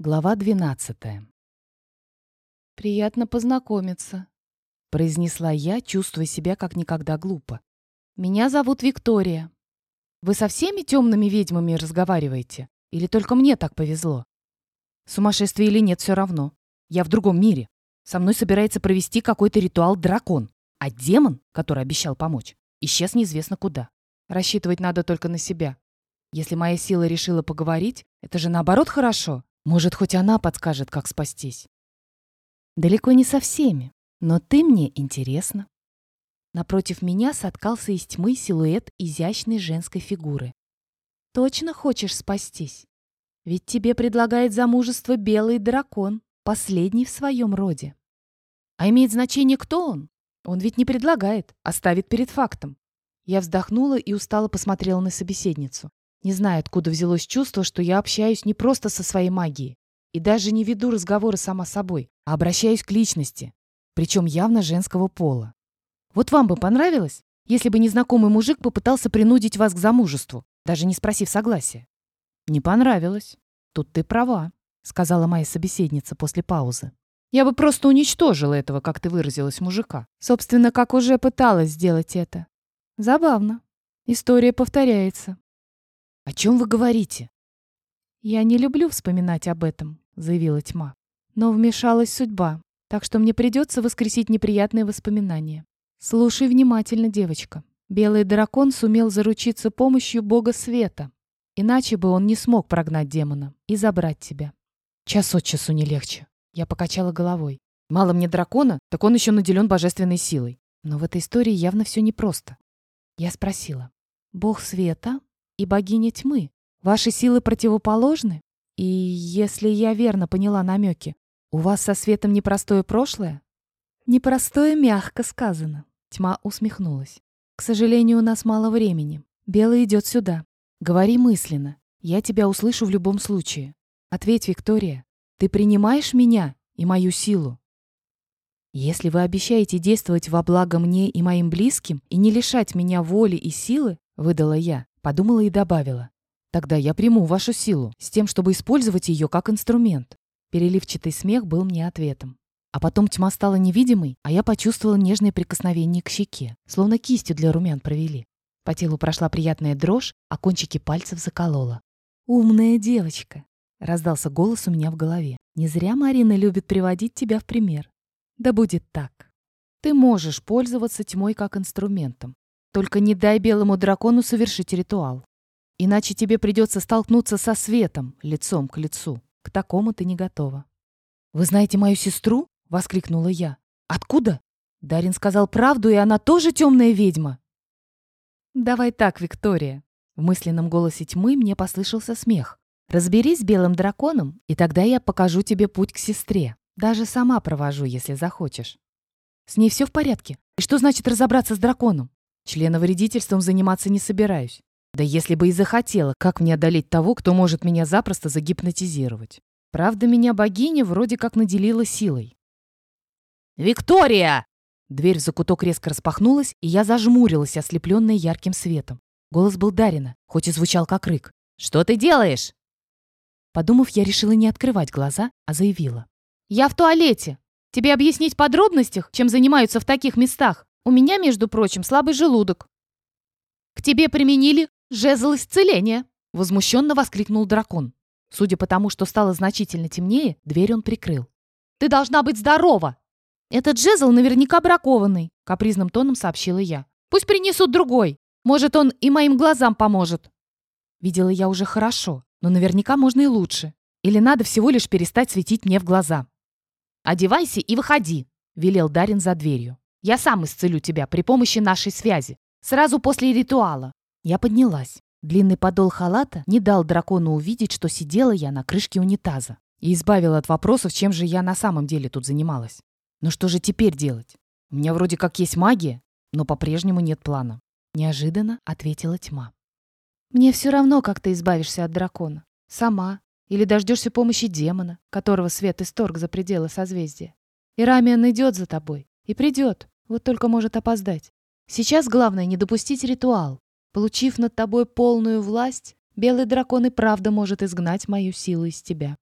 Глава 12. «Приятно познакомиться», — произнесла я, чувствуя себя как никогда глупо. «Меня зовут Виктория. Вы со всеми темными ведьмами разговариваете? Или только мне так повезло? Сумасшествие или нет, все равно. Я в другом мире. Со мной собирается провести какой-то ритуал дракон, а демон, который обещал помочь, исчез неизвестно куда. Рассчитывать надо только на себя. Если моя сила решила поговорить, это же наоборот хорошо. Может, хоть она подскажет, как спастись. Далеко не со всеми, но ты мне интересна. Напротив меня соткался из тьмы силуэт изящной женской фигуры. Точно хочешь спастись? Ведь тебе предлагает замужество белый дракон, последний в своем роде. А имеет значение, кто он? Он ведь не предлагает, а ставит перед фактом. Я вздохнула и устало посмотрела на собеседницу. Не знаю, откуда взялось чувство, что я общаюсь не просто со своей магией. И даже не веду разговоры сама собой, а обращаюсь к личности. Причем явно женского пола. Вот вам бы понравилось, если бы незнакомый мужик попытался принудить вас к замужеству, даже не спросив согласия? Не понравилось. Тут ты права, сказала моя собеседница после паузы. Я бы просто уничтожила этого, как ты выразилась, мужика. Собственно, как уже пыталась сделать это. Забавно. История повторяется. «О чем вы говорите?» «Я не люблю вспоминать об этом», — заявила тьма. «Но вмешалась судьба, так что мне придется воскресить неприятные воспоминания. Слушай внимательно, девочка. Белый дракон сумел заручиться помощью бога света. Иначе бы он не смог прогнать демона и забрать тебя. Час от часу не легче. Я покачала головой. Мало мне дракона, так он еще наделен божественной силой. Но в этой истории явно все непросто. Я спросила. Бог света и богиня тьмы. Ваши силы противоположны? И если я верно поняла намеки, у вас со светом непростое прошлое? Непростое мягко сказано. Тьма усмехнулась. К сожалению, у нас мало времени. Белый идет сюда. Говори мысленно. Я тебя услышу в любом случае. Ответь, Виктория. Ты принимаешь меня и мою силу? Если вы обещаете действовать во благо мне и моим близким и не лишать меня воли и силы, выдала я, Подумала и добавила. Тогда я приму вашу силу, с тем, чтобы использовать ее как инструмент. Переливчатый смех был мне ответом. А потом тьма стала невидимой, а я почувствовала нежное прикосновение к щеке, словно кистью для румян провели. По телу прошла приятная дрожь, а кончики пальцев заколола. «Умная девочка!» — раздался голос у меня в голове. «Не зря Марина любит приводить тебя в пример. Да будет так. Ты можешь пользоваться тьмой как инструментом, только не дай белому дракону совершить ритуал. Иначе тебе придется столкнуться со светом, лицом к лицу. К такому ты не готова. «Вы знаете мою сестру?» — воскликнула я. «Откуда?» Дарин сказал правду, и она тоже темная ведьма. «Давай так, Виктория». В мысленном голосе тьмы мне послышался смех. «Разберись с белым драконом, и тогда я покажу тебе путь к сестре. Даже сама провожу, если захочешь». «С ней все в порядке? И что значит разобраться с драконом?» Членовредительством заниматься не собираюсь. Да если бы и захотела, как мне одолеть того, кто может меня запросто загипнотизировать? Правда, меня богиня вроде как наделила силой. «Виктория!» Дверь в закуток резко распахнулась, и я зажмурилась, ослепленная ярким светом. Голос был Дарина, хоть и звучал как рык. «Что ты делаешь?» Подумав, я решила не открывать глаза, а заявила. «Я в туалете. Тебе объяснить подробностях, чем занимаются в таких местах?» У меня, между прочим, слабый желудок». «К тебе применили жезл исцеления!» — возмущенно воскликнул дракон. Судя по тому, что стало значительно темнее, дверь он прикрыл. «Ты должна быть здорова!» «Этот жезл наверняка бракованный», — капризным тоном сообщила я. «Пусть принесут другой. Может, он и моим глазам поможет». Видела я уже хорошо, но наверняка можно и лучше. Или надо всего лишь перестать светить мне в глаза. «Одевайся и выходи», — велел Дарин за дверью. Я сам исцелю тебя при помощи нашей связи. Сразу после ритуала». Я поднялась. Длинный подол халата не дал дракону увидеть, что сидела я на крышке унитаза. И избавил от вопросов, чем же я на самом деле тут занималась. Но что же теперь делать? У меня вроде как есть магия, но по-прежнему нет плана. Неожиданно ответила тьма. «Мне все равно, как ты избавишься от дракона. Сама. Или дождешься помощи демона, которого свет исторг за пределы созвездия. И идет за тобой. И придет, вот только может опоздать. Сейчас главное не допустить ритуал. Получив над тобой полную власть, белый дракон и правда может изгнать мою силу из тебя.